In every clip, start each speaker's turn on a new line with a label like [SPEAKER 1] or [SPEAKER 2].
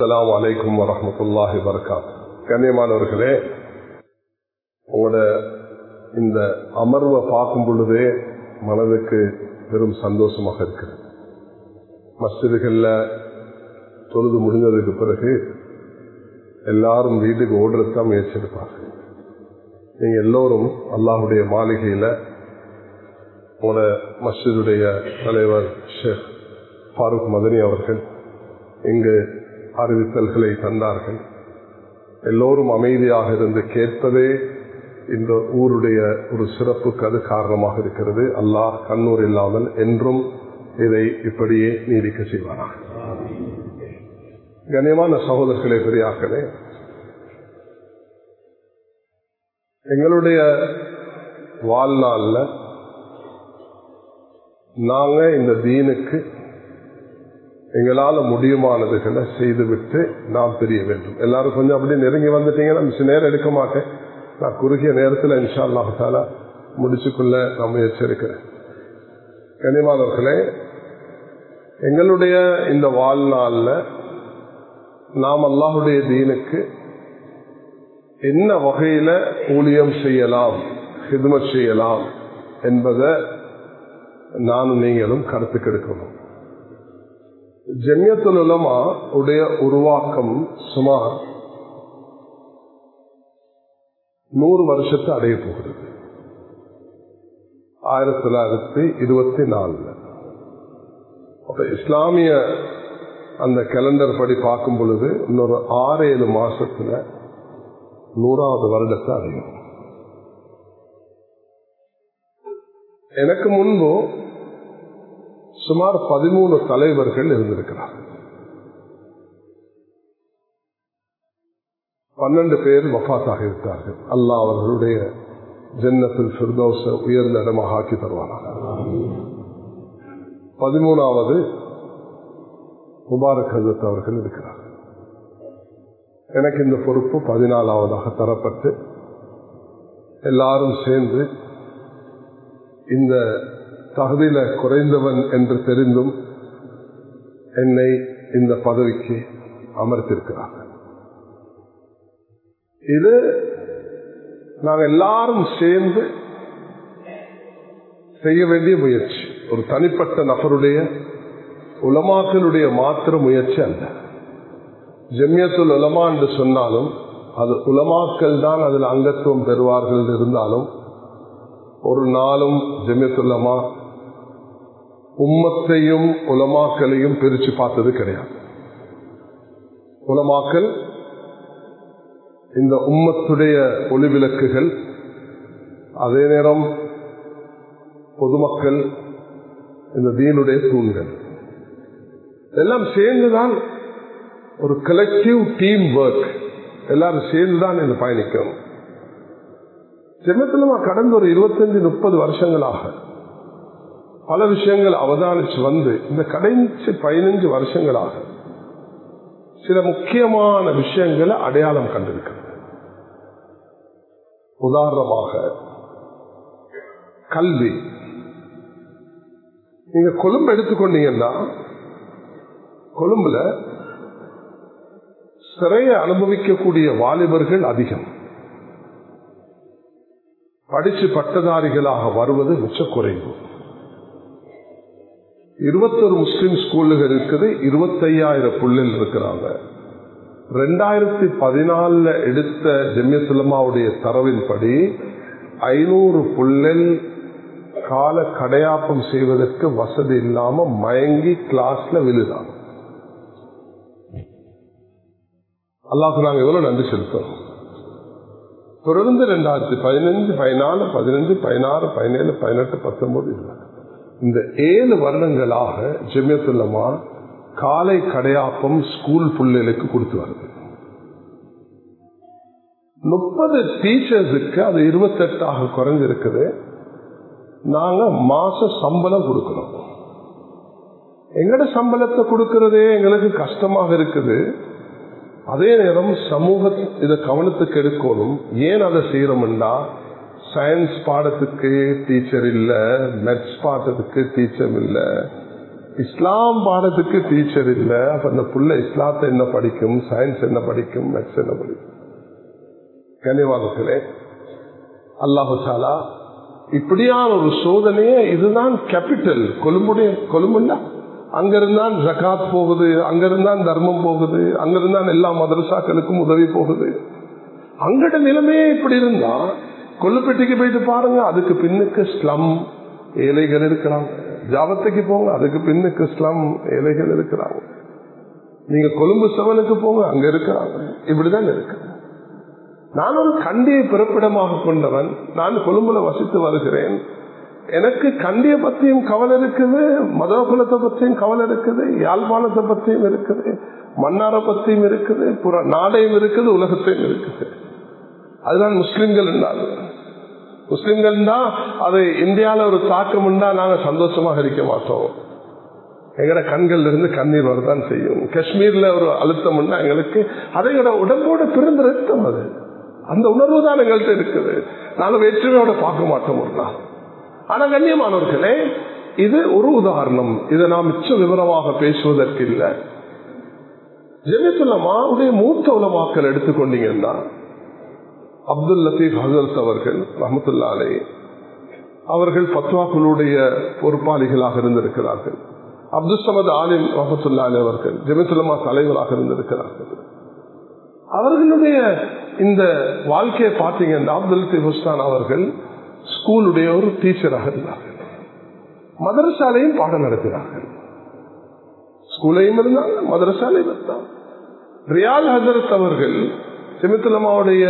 [SPEAKER 1] அலாம் வலைக்கும் வரமத்துல்லாஹி வரகாத் கண்ணியமானவர்களே உங்களோட இந்த அமர்வை பார்க்கும் பொழுதே மனதுக்கு பெரும் சந்தோஷமாக இருக்கிறது மஸ்ஜிதுகளில் தொழுது முடிஞ்சதுக்கு பிறகு எல்லாரும் வீட்டுக்கு ஓடுறதுதான் தான் எடுப்பாங்க நீங்க எல்லோரும் அல்லாஹுடைய மாளிகையில் உங்களோட மஸ்ஜிதுடைய தலைவர் ஷேக் ஃபாரூக் மதனி அவர்கள் இங்கு அறிவித்தல்களை தந்தார்கள். எல்லோரும் அமைதியாக இருந்து கேட்பதே இந்த ஊருடைய ஒரு சிறப்புக்கு அது காரணமாக இருக்கிறது. அல்லாஹ் கண்ணூர் இல்லாமல் என்றும் இதை இப்படியே நீடிக்க செய்வாராக கண்ணியமான சகோதரர்களே பெரியார்களே எங்களுடைய வாழ்நாளில் நாங்க இந்த தீனுக்கு எங்களால முடியுமானதுகளை செய்துவிட்டு நாம் தெரிய வேண்டும். எல்லாரும் கொஞ்சம் அப்படியே நெருங்கி வந்துட்டீங்கன்னா மிச்ச நேரம் எடுக்க மாட்டேன். நான் குறுகிய நேரத்தில் இன்ஷா அல்லாஹால முடிச்சுக்கொள்ள நான் முயற்சி இருக்கிறேன் கனிமானவர்களே எங்களுடைய இந்த வாழ்நாளில் நாம் அல்லாஹுடைய தீனுக்கு என்ன வகையில ஊழியம் செய்யலாம் ஹிதுமத் செய்யலாம் என்பதை நானும் நீங்களும் கருத்துக்கெடுக்கணும். ஜெமியத்துல் உலமா உடைய உருவாக்கம் சுமார் நூறு வருஷத்தை அடைய போகிறது ஆயிரத்தி தொள்ளாயிரத்தி இருபத்தி நாலுல அப்ப இஸ்லாமிய அந்த கேலண்டர் படி பார்க்கும் பொழுது இன்னொரு ஆறு ஏழு மாசத்துல நூறாவது வருடத்தை அடையும். எனக்கு முன்பு சுமார் பதிமூணு தலைவர்கள் இருந்திருக்கிறார். பன்னெண்டு பேர் வஃபாத்தாக இருக்கிறார்கள் அல்லாஹ் அவர்களுடைய ஜன்னத்தில் ஃபிர்தோச உயர்ந்த இடமாக ஆக்கி தருவார்கள் பதிமூணாவது முபாரக் ஹசத் அவர்கள் இருக்கிறார். எனக்கு இந்த பொறுப்பு பதினாலாவதாக தரப்பட்டு எல்லாரும் சேர்ந்து இந்த தகுதியில குறைந்தவன் என்று தெரிந்தும் என்னை இந்த பதவிக்கு அமர்த்திருக்கிறார்கள் இது நாங்கள் எல்லாரும் சேர்ந்து செய்ய வேண்டிய முயற்சி. ஒரு தனிப்பட்ட நபருடைய உலமாக்களுடைய மாத்திர முயற்சி அல்ல. ஜெம்யத்துல் உலமா என்று சொன்னாலும் அது உலமாக்கள் தான் அதில் அங்கத்துவம் பெறுவார்கள் இருந்தாலும் ஒரு நாளும் ஜெமியத்துல்லமா உம்மத்தையும் உலமாக்களையும் பிரிச்சு பார்த்தது கிடையாது. உலமாக்கல் இந்த உம்மத்துடைய ஒளிவிளக்குகள் அதே நேரம் பொதுமக்கள் இந்த தீனுடைய தூண்கள். எல்லாம் சேர்ந்துதான் ஒரு கலெக்டிவ் டீம் ஒர்க் எல்லாரும் சேர்ந்துதான் இந்த பயணிக்கணும் ஜெமத்திலமா கடந்த ஒரு இருபத்தஞ்சு முப்பது வருஷங்களாக பல விஷயங்கள் அவதானிச்சு வந்து இந்த கடைசி பதினஞ்சு வருஷங்களாக சில முக்கியமான விஷயங்களை அடையாளம் கண்டிருக்கிறது. உதாரணமாக கல்வி. நீங்க கொழும்பு எடுத்துக்கொண்டீங்கன்னா கொழும்புல சிறைய அனுபவிக்கக்கூடிய வாலிபர்கள் அதிகம். படிச்சு பட்டதாரிகளாக வருவது மிச்ச குறைவு. இருபத்தொரு முஸ்லிம் ஸ்கூலுகள் இருக்குது இருபத்தையாயிரம் புள்ளில் இருக்கிறாங்க. ரெண்டாயிரத்தி பதினாலில் எடுத்த ஜெமியசுலமாவுடைய தரவின்படி ஐநூறு புள்ளில் கால கடையாப்பம் செய்வதற்கு வசதி இல்லாம மயங்கி கிளாஸ்ல விழுதாங்க அல்லாஹ் நாங்க எவ்வளவு நன்றி செலுத்தோம் தொடர்ந்து ரெண்டாயிரத்தி பதினஞ்சு பதினாலு பதினஞ்சு பதினாறு பதினேழு பதினெட்டு பத்தொன்பது இந்த ஏழு வருடங்களாக ஜெமியத்துல்லமா காலை கடையாப்பம் ஸ்கூல் பிள்ளைகளுக்கு கொடுத்து வருது முப்பது டீச்சர்ஸுக்கு அது இருபத்தெட்டாக குறைஞ்சிருக்குது. நாங்க மாச சம்பளம் கொடுக்கிறோம் எங்கட சம்பளத்தை கொடுக்கறதே எங்களுக்கு கஷ்டமாக இருக்குது. அதே நேரம் சமூக இதை கவனத்துக்கு எடுக்கணும். ஏன் அதை செய்யறோம்னா சயின்ஸ் பாடத்துக்கு டீச்சர் இல்ல மெட்ஸ் பாடத்துக்கு டீச்சர் இல்ல இஸ்லாம் பாடத்துக்கு டீச்சர் இல்ல அப்ப அந்த புள்ள இஸ்லாத்தை என்ன படிக்கும் சயின்ஸ் என்ன படிக்கும் மேத்ஸ் என்ன படிக்கும்? கனிவாதத்திலே அல்லாஹு சாலா இப்படியான ஒரு சோதனையே இதுதான் கேபிட்டல் கொழும்புடைய கொழும்புண்டா அங்கிருந்தான் ஜக்காத் போகுது அங்கிருந்தான் தர்மம் போகுது அங்கிருந்தான் எல்லா மதரசாக்களுக்கும் உதவி போகுது. அங்கட நிலைமையே இப்படி இருந்தா கொல்லுப்பட்டிக்கு போயிட்டு பாருங்க அதுக்கு பின்னுக்கு ஸ்லம் ஏழைகள் இருக்கிறாங்க ஜாபத்துக்கு போங்க அதுக்கு பின்னுக்கு ஸ்லம் ஏழைகள் இருக்கிறாங்க நீங்க கொழும்பு செவனுக்கு போங்க அங்க இருக்கிறாங்க இப்படிதான் இருக்கு. நான் ஒரு கண்டியை பிறப்பிடமாக கொண்டவன் நான் கொழும்புல வசித்து வருகிறேன். எனக்கு கண்டிய பத்தியும் கவலை இருக்குது மதகுலத்தை பத்தியும் கவலை இருக்குது யாழ்ப்பாணத்தை பத்தியும் இருக்குது மன்னார பத்தியும் இருக்குது புற நாடையும் இருக்குது உலகத்தையும் இருக்குது. அதுதான் முஸ்லிம்கள் என்றால் முஸ்லிம்கள் தான் அது இந்தியாவில ஒரு தாக்கம் உண்டா நாங்க சந்தோஷமாக இருக்க மாட்டோம். எங்கட கண்கள் இருந்து கண்ணீர் வரதான் செய்யும். காஷ்மீர்ல ஒரு அழுத்தம் உண்டா எங்களுக்கு? அதை எங்களோட உடம்போட பிறந்த ரத்தம் அது. அந்த உணர்வு தான் எங்கள்கிட்ட இருக்குது. நாங்கள் வேற்றுமையோட பார்க்க மாட்டோம் ஒரு நாள் ஆனா கண்ணியமானவர்களே இது ஒரு உதாரணம். இதை நாம் மிச்ச விவரமாக பேசுவதற்கு இல்லை ஜெமித்துல்லமாவுடைய மூத்த உலமாக்கள் எடுத்துக்கொண்டீங்கன்னா அப்துல் லத்தீப் ஹசரத் அவர்கள் ரஹமத்துல்லாலே அவர்கள் பத்வாக்களுடைய பொறுப்பாளிகளாக இருந்திருக்கிறார்கள். அப்துல் சமத் ஆலிம் ரஹமத்துல்லாலே அவர்கள் ஜெமிசுலமா தலைவராக இருந்திருக்கிறார்கள். அவர்களுடைய இந்த வாழ்க்கையை பார்த்தீங்கன்னா அப்துல் லத்தீப் ஹுஸ்தான் அவர்கள் ஸ்கூலுடைய ஒரு டீச்சராக இருந்தார்கள். மதரசாலையும் பாடம் நடத்தினார்கள். ஸ்கூலையும் இருந்தாங்க மதரசாலையும் இருந்தாங்க ரியால் ஹசரத் அவர்கள் செமித்துலமாவுடைய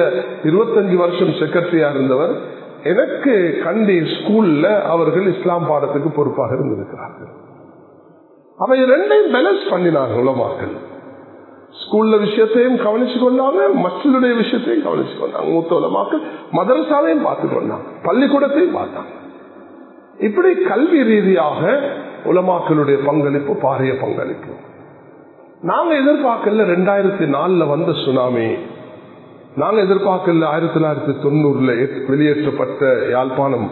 [SPEAKER 1] இருபத்தஞ்சு வருஷம் செக்ரட்டரியா இருந்தவர் எனக்கு கண்டி ஸ்கூல்ல அவர்கள் இஸ்லாம் பாடத்துக்கு பொறுப்பாக இருந்திருக்கிறார்கள். அவை ரெண்டையும் பேலன்ஸ் பண்ணினாங்க உலமாக்கள். ஸ்கூல்ல விஷயத்தையும் கவனிச்சு கொண்டாங்க மற்றடைய விஷயத்தையும் கவனிச்சு கொண்டாங்க. மூத்த உலமாக்கள் மதரசாலையும் பார்த்து கொண்டாங்க பள்ளிக்கூடத்தையும் பார்த்தாங்க. இப்படி கல்வி ரீதியாக உலமாக்களுடைய பங்களிப்பு பாரிய பங்களிப்பு. நாங்க எதிர்பார்க்கல ரெண்டாயிரத்தி நாலுல வந்த சுனாமி நாங்கள் எதிர்பார்க்கல ஆயிரத்தி தொள்ளாயிரத்தி தொண்ணூறுல வெளியேற்றப்பட்ட யாழ்ப்பாணம்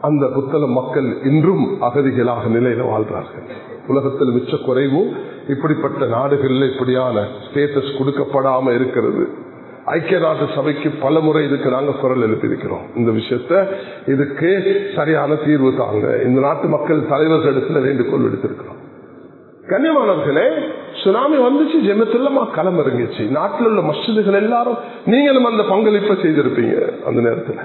[SPEAKER 1] அந்த புத்தள மக்கள் இன்றும் அகதிகளாக நிலையில வாழ்றார்கள். உலகத்தில் மிச்ச குறைவும் இப்படிப்பட்ட நாடுகளில் இப்படியான ஸ்டேட்டஸ் கொடுக்கப்படாம இருக்கிறது. ஐக்கிய நாட்டு சபைக்கு பல முறை இதுக்கு நாங்க குரல் எழுப்பியிருக்கிறோம். இந்த விஷயத்த இதுக்கு சரியான தீர்வு தாங்க. இந்த நாட்டு மக்கள் தலைவர்களிடத்துல வேண்டுகோள் எடுத்திருக்கிறோம் கண்ணியமானவர்களே சுனாமி வந்துச்சு ஜெமத்துல்லமா களம் இறங்கிச்சு. நாட்டில் உள்ள மசிதுகள் எல்லாரும் நீங்களும் அந்த பங்களிப்பை செய்திருப்பீங்க அந்த நேரத்தில்.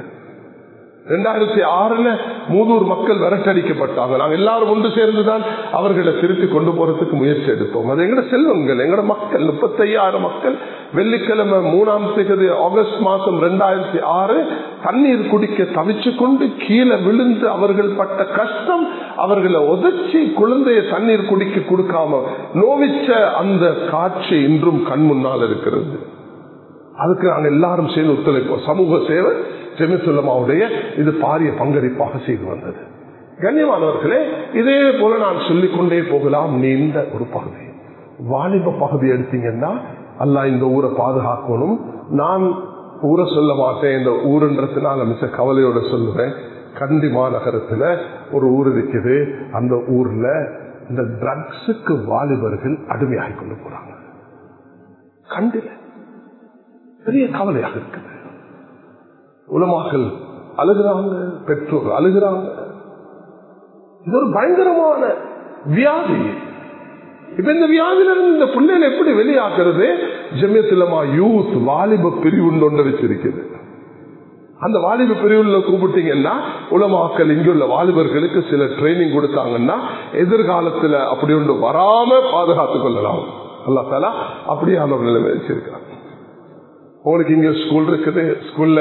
[SPEAKER 1] ரெண்டாயிரத்தி ஆறுல மூதூர் மக்கள் விரட்டடிக்கப்பட்டாங்க. நாங்க எல்லாரும் ஒன்று சேர்ந்துதான் அவர்களை திருப்பி கொண்டு போறதுக்கு முயற்சி எடுப்போம் அது எங்கட செல்வங்கள் எங்கட மக்கள் முப்பத்தையாயிரம் மக்கள் வெள்ளிக்கிழமை மூணாம் தேதி ஆகஸ்ட் மாசம் ரெண்டாயிரத்தி ஆறு தண்ணீர் குடிக்க தவிச்சு கொண்டு கீழே விழுந்து அவர்கள் பட்ட கஷ்டம் அவர்களை உதச்சி குழந்தைய தண்ணீர் குடிக்க கொடுக்காம நோவிச்ச அந்த காட்சி இன்றும் கண் முன்னால் இருக்கிறது. அதுக்கு நாங்கள் எல்லாரும் சேர்ந்து ஒத்துழைப்போம். சமூக சேவை செமிசுல்லமாவுடைய இது பாரிய பங்களிப்பாக செய்து வந்தது. கண்ணியமானவர்களே இதே போல நான் சொல்லிக்கொண்டே போகலாம். நீண்ட ஒரு பகுதி. வாலிப பகுதி எடுத்தீங்கன்னா அல்ல இந்த ஊரை பாதுகாக்கணும். நான் ஊரை சொல்ல மாட்டேன் இந்த ஊருன்றதுனால மிச்ச கவலையோட சொல்லுவேன். கண்டி மாநகரத்துல ஒரு ஊர் இருக்குது. அந்த ஊர்ல இந்த ட்ரக்ஸுக்கு வாலிபர்கள் அடிமையாகி கொண்டு போறாங்க. கண்டில பெரிய கவலையாக இருக்குது. உலமாக்கள் அழுகிறாங்க பெற்றோர் அழுகிறாங்க. இது ஒரு பயங்கரமான வியாதி. இப்ப இந்த வியாதியிலிருந்து இந்த பிள்ளைகளை எப்படி வெளியாக்குறது? ஜெமியத்துலமா யூத் வாலிப பிரிவு ஒன்று வச்சிருக்குது. அந்த வாலிப பிரிவுல கூப்பிட்டீங்கன்னா உலமாக்கள் இங்குள்ள வாலிபர்களுக்கு சில ட்ரைனிங் கொடுத்தாங்கன்னா எதிர்காலத்துல அப்படி ஒன்று வராம பாதுகாத்துக் கொள்ளலாம். அல்லா தாலா அப்படியான ஒரு நிலைமை வச்சிருக்காங்க உங்களுக்கு இங்க ஸ்கூல் இருக்குது. ஸ்கூல்ல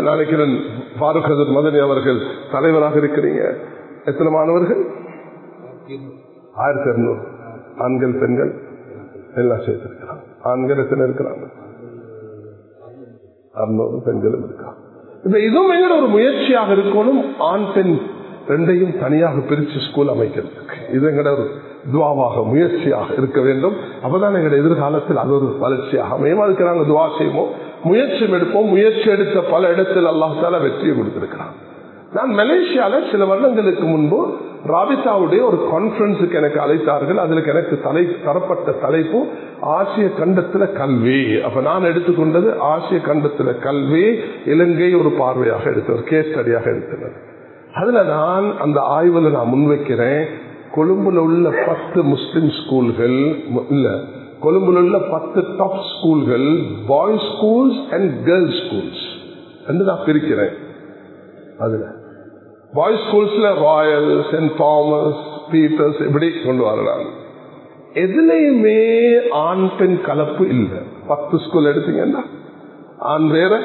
[SPEAKER 1] நினைக்கிறேன் பாருக் ஹசத் மதனி அவர்கள் தலைவராக இருக்கிறீங்க. எத்தனை மாணவர்கள்? ஆயிரத்தி இருநூறு ஆண்கள் பெண்கள் எல்லாம் சேர்த்திருக்கிறாங்க. ஆண்கள் எத்தனை இருக்கிறாங்க? அறுநூறு பெண்களும் இருக்காங்க. இப்ப இதுவும் எங்களோட ஒரு முயற்சியாக இருக்கணும். ஆண் பெண் ரெண்டையும் தனியாக பிரிச்சு ஸ்கூல் அமைக்கிறதுக்கு. இது எங்களோட ஒரு துவாவாக முயற்சியாக இருக்க வேண்டும். அப்பதான் எங்களுடைய எதிர்காலத்தில் அது ஒரு வளர்ச்சியாக அமையும்? அதுக்கு நாங்கள் துவா செய்வோம். முயற்சி எடுப்போம். முயற்சி எடுத்த பல இடத்தில் அல்லாஹால வெற்றியை கொடுத்திருக்கிறான். நான் மலேசியால சில வருடங்களுக்கு முன்பு ராபிதாவுடைய ஒரு கான்பரன்ஸுக்கு எனக்கு அழைத்தார்கள். அதில் எனக்கு தலை தரப்பட்ட தலைப்பு ஆசிய கண்டத்துல கல்வி. அப்ப நான் எடுத்துக்கொண்டது ஆசிய கண்டத்துல கல்வி இலங்கை ஒரு பார்வையாக எடுத்தவர் ஒரு கேஸ் ஸ்டடியாக எடுத்தது அதுல நான் அந்த ஆய்வுல நான் முன்வைக்கிறேன். கொழும்புல உள்ள பத்து முஸ்லிம் ஸ்கூல்கள் இல்ல கொழும்புல உள்ள பத்து top ஸ்கூல்கள் boys schools and girls schools என்று நான் பிரிக்கிறேன். அதுல. பாய்ஸ் ஸ்கூல்ஸ்ல ராயல் சென்ட் தாமஸ் பீட்டர்ஸ் இப்படி கொண்டு வரலாம் எதுலையுமே ஆண் பெண் கலப்பு இல்லை. பத்து ஸ்கூல் எடுத்தீங்கன்னா ஆண் வேற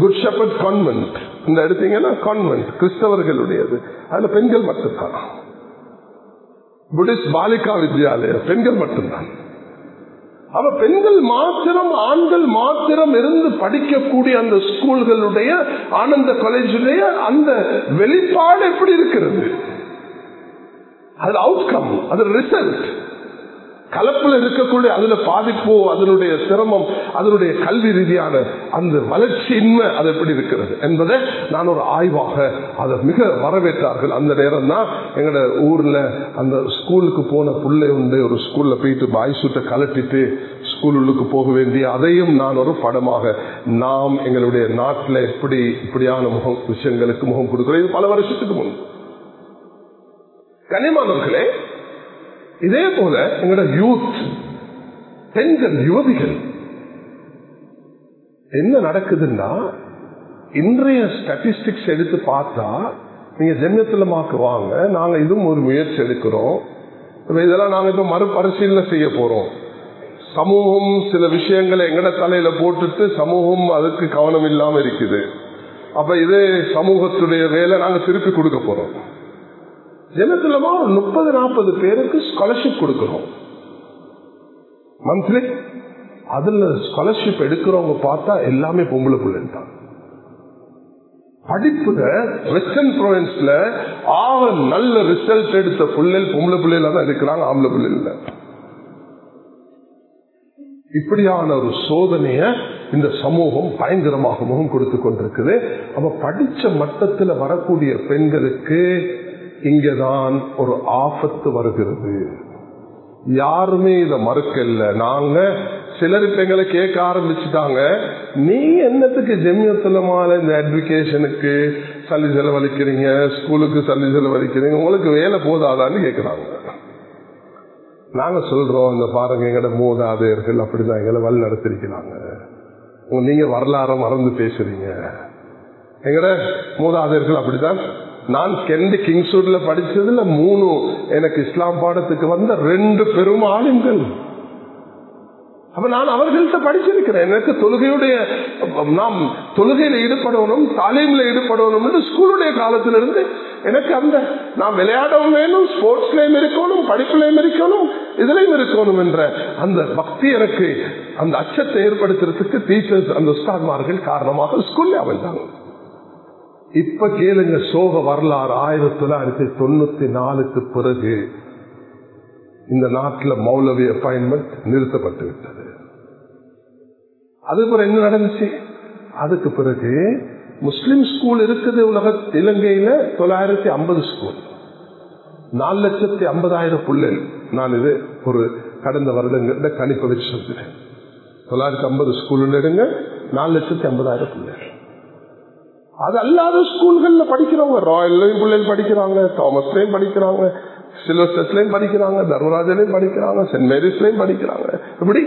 [SPEAKER 1] குட் ஷெப்பர்ட் கான்வென்ட் இந்த எடுத்தீங்கன்னா கான்வென்ட் கிறிஸ்தவர்களுடையது. அதுல பெண்கள் மட்டும்தான். புடிஸ்ட் பாலிகா வித்யாலயம் பெண்கள் மட்டும்தான். அவ பெண்கள் மாத்திரம் ஆண்கள் மாத்திரம் இருந்து படிக்கக்கூடிய அந்த ஸ்கூல்களுடைய ஆனந்த காலேஜுடைய அந்த வெளிப்பாடு எப்படி இருக்கிறது? அது அவுட்கம் அது ரிசல்ட் கலப்புல இருக்கக்கூடிய அதுல பாதிப்போ அதனுடைய சிரமம் அதனுடைய கல்வி ரீதியான அந்த வளர்ச்சியின்மை அது எப்படி இருக்கிறது என்பதை நான் ஒரு ஆய்வாக அதை மிக வரவேற்றார்கள். அந்த நேரம் தான் எங்களோட ஊர்ல அந்த ஸ்கூலுக்கு போன பிள்ளை உண்டு. ஒரு ஸ்கூல்ல போயிட்டு பாய் சுட்ட கலட்டிட்டு ஸ்கூலுக்கு போக வேண்டிய அதையும் நான் ஒரு படமாக நாம் எங்களுடைய நாட்டில் எப்படி இப்படியான முகம் விஷயங்களுக்கு முகம் கொடுக்கிறோம். இது பல வருஷத்துக்கு முன். கனிமானவர்களே இதே போல எங்களோட யூத் பெண்கள் யுவதிகள் என்ன நடக்குதுன்னா இன்றைய ஸ்டாட்டிஸ்டிக்ஸ் எடுத்து பார்த்தா நீங்க ஜென்மத்திலமாக்கு வாங்க நாங்க இதுவும் ஒரு முயற்சி எடுக்கிறோம். இதெல்லாம் நாங்க இப்ப மறுபரிசீலனை செய்ய போறோம். சமூகம் சில விஷயங்களை எங்கட தலையில போட்டுட்டு சமூகம் அதுக்கு கவனம் இல்லாம இருக்குது. அப்ப இது சமூகத்துடைய வேலை நாங்க திருப்பி கொடுக்க போறோம். ஜனத்துலமா ஒரு முப்பது நாற்பது பேருக்கு ஸ்காலர்ஷிப் கொடுக்கிறோம். மந்த்லி அதுல ஸ்காலர்ஷிப் எடுக்கிறவங்க பார்த்தா எல்லாமே பொம்பளை பிள்ளைங்க தான் படிப்புல வெஸ்டர்ன் ப்ரொவின்ஸ்ல ஆக நல்ல ரிசல்ட் எடுத்த பிள்ளைகள் பொம்பளை பிள்ளைல தான் இருக்கிறாங்க ஆம்பளை பிள்ளைல இப்படியான ஒரு சோதனைய இந்த சமூகம் பயங்கரமாக முகம் கொடுத்து கொண்டிருக்குது. அப்ப படிச்ச மட்டத்துல வரக்கூடிய பெண்களுக்கு இங்கதான் ஒரு ஆபத்து வருகிறது. யாருமே இத மறுக்கல. நாங்க சிலர் இப்ப எங்களை கேட்க ஆரம்பிச்சுட்டாங்க. நீங்க என்னத்துக்கு ஜெமியத்துலமான இந்த எஜுகேஷனுக்கு சல்லி செலவழிக்கிறீங்க? ஸ்கூலுக்கு சல்லி செலவழிக்கிறீங்க? உங்களுக்கு வேலை போதாதான்னு கேட்கிறாங்க நாங்க சொல்றோம் இந்த பாருங்க எங்கட மூதாதையர்கள் அப்படிதான் எங்களை வழி நடத்திருக்கிறாங்க. நீங்க வரலாற மறந்து பேசுறீங்க. எங்கட மூதாதையர்கள் அப்படிதான் நான் கெண்டி கிங்ஸ்வுட்ல படிச்சதுல மூணு எனக்கு இஸ்லாம் பாடத்துக்கு வந்த ரெண்டு பெரும் ஆளுங்கள் அப்ப நான் அவர்கள்ட்ட படிச்சிருக்கிறேன். எனக்கு தொழுகையுடைய நாம் தொழுகையில ஈடுபடணும் தாலீம்ல ஈடுபடணும் ஸ்கூலுடைய காலத்திலிருந்து எனக்கு அந்த நாம் விளையாடவும் வேணும் ஸ்போர்ட்ஸ்லயும் இருக்கணும் படிப்புலயும் இருக்கணும் இதுலயும் இருக்கணும் என்ற அந்த பக்தி எனக்கு அந்த அச்சத்தை ஏற்படுத்துறதுக்கு டீச்சர்ஸ் அந்த உஸ்தான்மார்கள் காரணமாக ஸ்கூல்ல அமைந்தாங்க. இப்ப கேளுங்க சோக வரலாறு. ஆயிரத்தி தொள்ளாயிரத்தி தொண்ணூத்தி நாலுக்கு பிறகு இந்த நாட்டில் மௌலவி அப்பாயின்மெண்ட் நிறுத்தப்பட்டு விட்டது. அதுக்கப்புறம் என்ன நடந்துச்சு? அதுக்கு பிறகு முஸ்லிம் ஸ்கூல் இருக்குது உலக இலங்கையில தொள்ளாயிரத்தி ஐம்பது ஸ்கூல் நாலு லட்சத்தி ஐம்பதாயிரம் பிள்ளைகள் நான் இது ஒரு கடந்த வருடங்கள்ல கணிப்பு வச்சு சொல்கிறேன் தொள்ளாயிரத்தி ஐம்பது ஸ்கூல் எடுங்க நாலு லட்சத்தி ஐம்பதாயிரம் பிள்ளைகள் அது அல்லாத ஸ்கூல்கள்ல படிக்கிறவங்க ராயல்லையும் பிள்ளைகள் படிக்கிறாங்க தாமஸ்லயும் படிக்கிறாங்க சிலோசஸ்லயும் படிக்கிறாங்க தர்மராஜலையும் படிக்கிறாங்க சென்ட் மேரிஸ்லயும் படிக்கிறாங்க. இப்படி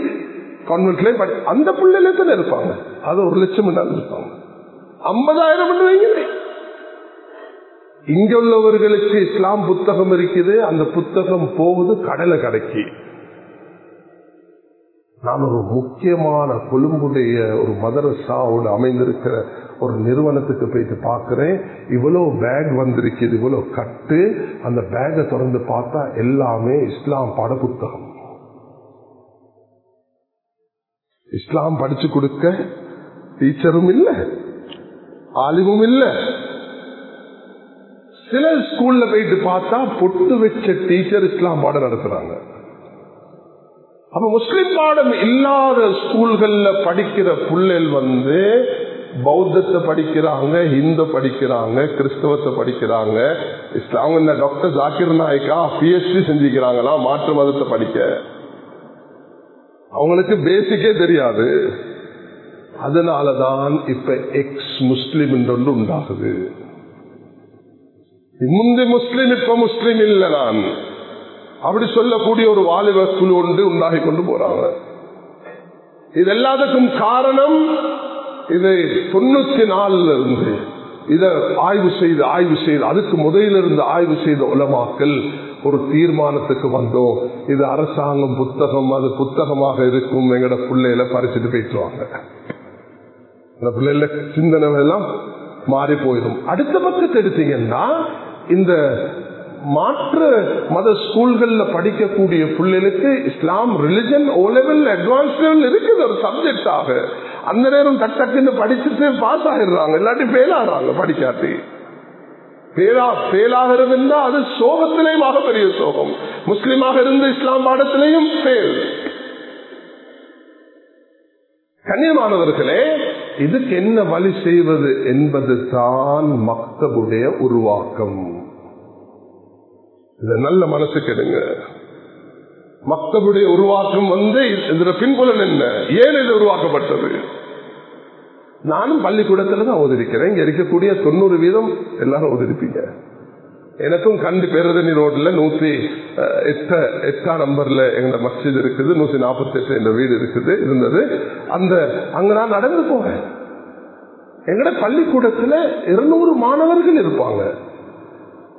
[SPEAKER 1] கான்வென்ட்லயும் படி அந்த பிள்ளைல தானே இருப்பாங்க. அது ஒரு லட்சம் இருப்பாங்க. ஐம்பதாயிரம் இங்க உள்ளவர்களுக்கு இஸ்லாம் புத்தகம் இருக்குது அந்த புத்தகம் போகுது கடலை கடைக்கு. நான் ஒரு முக்கியமான கொழும்புடைய ஒரு மதரசாவோடு அமைந்திருக்கிற ஒரு நிறுவனத்துக்கு போயிட்டு பார்க்குறேன் இவ்வளவு பேக் வந்திருக்குது இவ்வளவு கட்டு. அந்த பேக்கை திறந்து பார்த்தா எல்லாமே இஸ்லாம் பாட புத்தகம் இஸ்லாம் படிச்சு கொடுக்க டீச்சரும் இல்ல ஆலிமும் இல்ல. சில ஸ்கூல்ல போயிட்டு பார்த்தா பொட்டு வச்ச டீச்சர் இஸ்லாம் பாடம் நடத்துறாங்க. அப்ப முஸ்லிம் பாடம் இல்லாத ஸ்கூல்கள்ல படிக்கிற பிள்ளைகள் வந்து பௌத்தத்தை படிக்கிறாங்க இந்து படிக்கிறாங்க கிறிஸ்தவத்தை படிக்கிறாங்க. அவங்க டாக்டர் ஜாக்கிர் நாயக்கா பிஎஸ்டி செஞ்சுக்கிறாங்களா? மாற்று மதத்தை படிக்க. அவங்களுக்கு பேசிக்கே தெரியாது. அதனாலதான் இப்ப எக்ஸ் முஸ்லிம் என்று உண்டாகுது. முந்தி முஸ்லிம் இப்ப முஸ்லிம் இல்ல நான். அப்படி சொல்லக்கூடிய ஒரு வாலிப குழு ஒன்று உண்டாகி கொண்டு போறாங்க. இது எல்லாத்துக்கும் காரணம் இதை தொண்ணூத்தி நாலுல இருந்து இத ஆய்வு செய்து ஆய்வு செய்து அதுக்கு முதலிலிருந்து ஆய்வு செய்த உலமாக்கள் ஒரு தீர்மானத்துக்கு வந்தோம் இது அரசாங்கம் புத்தகம் அது புத்தகமாக இருக்கும் எங்கட பிள்ளையில பறிச்சுட்டு போயிட்டுவாங்க. அந்த பிள்ளைல சிந்தனை எல்லாம் மாறி போயிடும். அடுத்த பக்கத்தை எடுத்தீங்கன்னா இந்த மாற்று மத ஸ்கூல்கள்ல படிக்கக்கூடிய பிள்ளைகளுக்கு Islam religion O level advance level இருக்குது ஒரு சப்ஜெக்டாக அந்த நேரம் தட்டக்குன்னு படிச்சுட்டு பாஸ் ஆகிடுறாங்க இல்லாட்டி ஃபெயில் ஆடுறாங்க படிக்காட்டி. ஃபெயிலாக இருந்தா அது சோகத்திலேயும் ஆக பெரிய சோகம். முஸ்லீமாக இருந்து இஸ்லாம் பாடத்திலையும் ஃபெயில் கண்ணியமானவர்களே இதுக்கு என்ன வழி செய்வது என்பது தான் மக்தபுடைய உருவாக்கம். இத நல்ல மனசு கெடுங்க மக்தபுடைய உருவாக்கம் வந்து இதுல பின்புலன் என்ன ஏன் இது உருவாக்கப்பட்டது? நானும் பள்ளிக்கூடத்துல தான் ஓதிருக்கிறேன். இங்க இருக்கக்கூடிய தொண்ணூறு வீதம் எல்லாரும் ஓதிருப்பீங்க. எனக்கும் கண்டு பேரதனி ரோட்ல நூத்தி எட்ட எட்டா நம்பர்ல எங்க மஸ்ஜித் இருக்குது நூத்தி நாற்பத்தி எட்டு என்ற வீடு இருக்குது இருந்தது. அந்த அங்க நான் நடந்து போவேன். எங்கட பள்ளிக்கூடத்துல இருநூறு மாணவர்கள் இருப்பாங்க.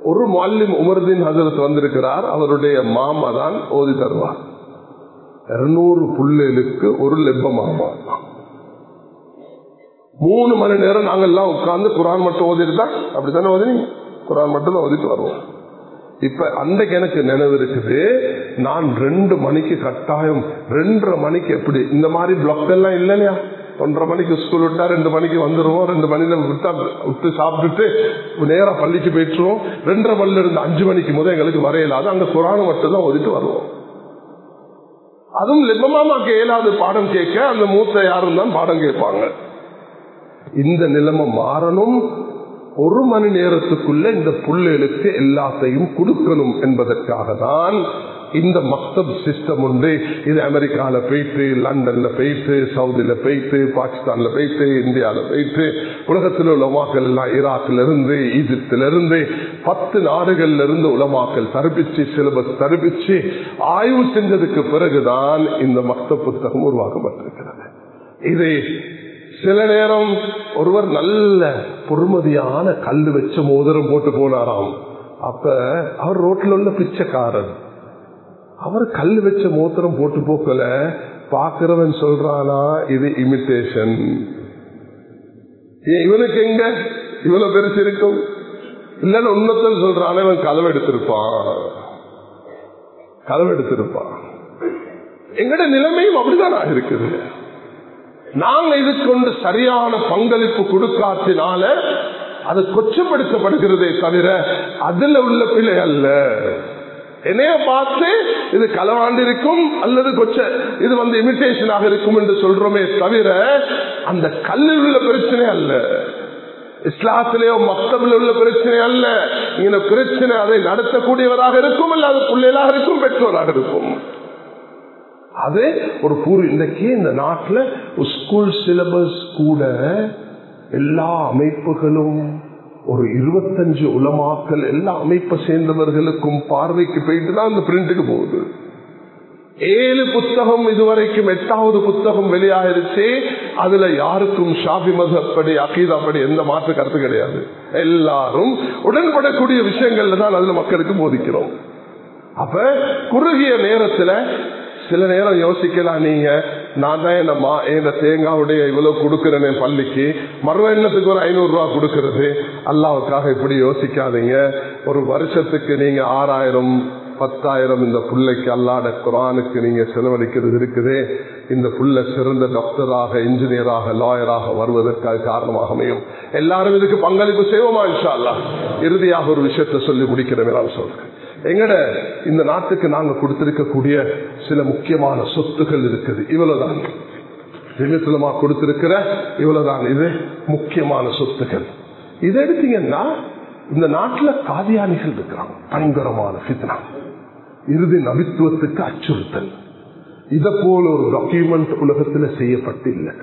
[SPEAKER 1] ஒரு மல்லிம் உமர்தீன் ஹசரத் வந்திருக்கிறார். அவருடைய மாமா தான் ஓதி தருவார். இருநூறு புள்ளைகளுக்கு ஒரு லெப்ப மாமா. மூணு மணி நேரம் நாங்கெல்லாம் உட்கார்ந்து குரான் மட்டும் ஓதிட்டு தான் அப்படித்தானே ஓதினீங்க? குரான் மட்டும் தான் ஓதிட்டு வருவோம். இப்ப அன்றைக்கு எனக்கு நினைவு இருக்குது நான் ரெண்டு மணிக்கு கட்டாயம் ரெண்டரை மணிக்கு எப்படி இந்த மாதிரி பிளாக் எல்லாம் இல்லையா? ஒன்றரை மணிக்கு ஸ்கூல் விட்டா ரெண்டு மணிக்கு வந்துருவோம். ரெண்டு மணில விட்டா விட்டு சாப்பிட்டுட்டு நேரம் பள்ளிக்கு போயிட்டுருவோம். ரெண்டரை மணில இருந்து அஞ்சு மணிக்கு முதல் எங்களுக்கு வரையலாது. அங்க குரான மட்டும் தான் ஒதுட்டு வருவோம். அதுவும் லிபமாமாக்கு ஏழாவது பாடம் கேட்க அந்த மூத்த யாரும் தான் பாடம் கேட்பாங்க. இந்த நிலைமை மாறணும். ஒரு மணி நேரத்துக்குள்ள இந்த புள்ளைகளுக்கு எல்லாத்தையும் கொடுக்கணும் என்பதற்காக தான் இந்த மக்தப் சிஸ்டம் உண்டு. இது அமெரிக்கால போயிட்டு லண்டன்ல போயிட்டு சவுதியில போயிட்டு பாகிஸ்தான்ல போயிட்டு இந்தியால போயிட்டு உலகத்தில் உலமாக்கள் எல்லாம் ஈராக்ல இருந்து ஈஜிப்தில இருந்து பத்து நாடுகள்ல இருந்து உலமாக்கள் தரப்பிச்சு சிலபஸ் தரப்பிச்சு ஆய்வு செஞ்சதுக்கு பிறகுதான் இந்த மக்த புத்தகம் உருவாக்கப்பட்டிருக்கிறது. இது சில நேரம் ஒருவர் நல்ல பொறுமதியான கல் வச்ச மோதிரம் போட்டு போனாராம். அப்ப அவர் ரோட்ல உள்ள பிச்சைக்காரன் அவர் கல் வச்ச மோத்திரம் போட்டு போக்கல. பாக்குறவன் சொல்றானா இது இமிட்டேஷன் இவனுக்கு எங்க? இவ்வளவு பெருசு இருக்கும். இல்லன்னு உன்னத்தன் சொல்றான் இவன் கதவு எடுத்திருப்பான். கதவு எடுத்திருப்பான். எங்கட நிலைமையும் அப்படிதான் இருக்குது? நாங்க இது கொண்டு சரியான பங்களிப்பு கொடுக்காத்தினால அது கொச்சப்படுத்தப்படுகிறதே தவிர அதுல உள்ள பிழை அல்ல. என்னைய பார்த்து இது களவாண்டிருக்கும் அல்லது கொச்ச இது வந்து இமிட்டேஷனாக இருக்கும் என்று சொல்றோமே தவிர அந்த கல்லில் உள்ள பிரச்சனை அல்ல. இஸ்லாத்திலேயோ மக்தபில் உள்ள பிரச்சனை அல்ல. இந்த பிரச்சனை அதை நடத்தக்கூடியவராக இருக்கும் அல்ல அது பிள்ளைகளாக இருக்கும் பெற்றோராக இருக்கும். அது ஒரு பூர்வ இன்றைக்கு இந்த நாட்டில் ஸ்கூல் சிலபஸ் கூட எல்லா அமைப்புகளும் ஒரு இருபத்தஞ்சு உலமாக்கல் எல்லா அமைப்பை சேர்ந்தவர்களுக்கும் பார்வைக்கு போயிட்டு தான் அந்த பிரிண்ட்டுக்கு போகுது. ஏழு புத்தகம் இதுவரைக்கும் எட்டாவது புத்தகம் வெளியாகிருச்சு அதுல யாருக்கும் ஷாபி மதப்படி அகீதாப்படி எந்த மாற்று கருத்து கிடையாது. எல்லாரும் உடன்படக்கூடிய விஷயங்கள்ல தான் அதுல மக்களுக்கு போதிக்கிறோம். அப்ப குறுகிய நேரத்துல சில நேரம் யோசிக்கலாம் நீங்க நான் தான் என்ன மா என் தேங்காவுடைய இவ்வளவு கொடுக்கிறேன் பள்ளிக்கு. மறு எண்ணத்துக்கு ஒரு ஐநூறு ரூபா கொடுக்கறது? அல்லாவுக்காக இப்படி யோசிக்காதீங்க. ஒரு வருஷத்துக்கு நீங்க ஆறாயிரம் பத்தாயிரம் இந்த பிள்ளைக்கு அல்லாட குரானுக்கு நீங்க செலவழிக்கிறது இருக்குது. இந்த புள்ள சிறந்த டாக்டராக இன்ஜினியராக லாயராக வருவதற்காக காரணமாக அமையும். எல்லாரும் இதுக்கு பங்களிப்பு செய்வோமா இன்ஷா அல்லா இறுதியாக ஒரு விஷயத்தை சொல்லி முடிக்கிறேன் நான் சொல்றேன் எங்கட இந்த நாட்டுக்கு நாங்க கொடுத்திருக்கக்கூடிய சில முக்கியமான சொத்துக்கள் இருக்குது. இவ்வளவுதான். ஜெமியத்துலமா கொடுத்திருக்கிற இவ்வளவுதான். இது முக்கியமான சொத்துக்கள். இதை எடுத்தீங்கன்னா இந்த நாட்டுல காதியானிகள் இருக்கிறாங்க. பயங்கரமான ஃபித்னா இறுதி நபித்துவத்துக்கு அச்சுறுத்தல். இத போல ஒரு டாக்குமெண்ட் உலகத்துல செய்யப்பட்டில்லை.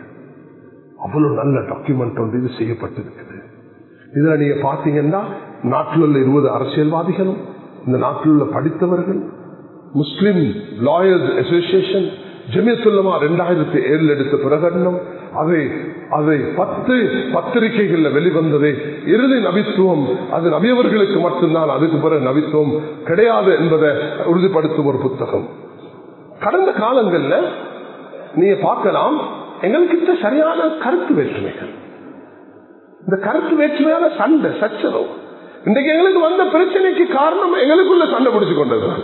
[SPEAKER 1] அவ்வளவு நல்ல டாக்குமெண்ட் வந்து இது செய்யப்பட்டிருக்குது. இதுல நீங்க பாத்தீங்கன்னா நாட்டில் உள்ள இருபது அரசியல்வாதிகளும் இந்த நாட்டில் உள்ள படித்தவர்கள் முஸ்லிம் லாயர்ஸ் அசோசியேஷன் ஜெமியத்துல்லமா ரெண்டாயிரத்தி ஏழுல எடுத்த பிரகடனம் அதை அதை பத்து பத்திரிகைகள்ல வெளிவந்ததே. இறுதி நபித்துவம் அது நபியவர்களுக்கு மட்டும்தான் அதுக்கு பிறகு நபித்துவம் கிடையாது என்பதை உறுதிப்படுத்தும் ஒரு புத்தகம். கடந்த காலங்கள்ல நீங்க பார்க்கலாம் எங்களுக்கு சரியான கருத்து வேற்றுமைகள். இந்த கருத்து வேற்றுமையான சண்டை சச்சரவு இன்றைக்கு எங்களுக்கு வந்த பிரச்சனைக்கு காரணம் எங்களுக்குள்ள சண்டை பிடிச்சு கொண்டதுதான்.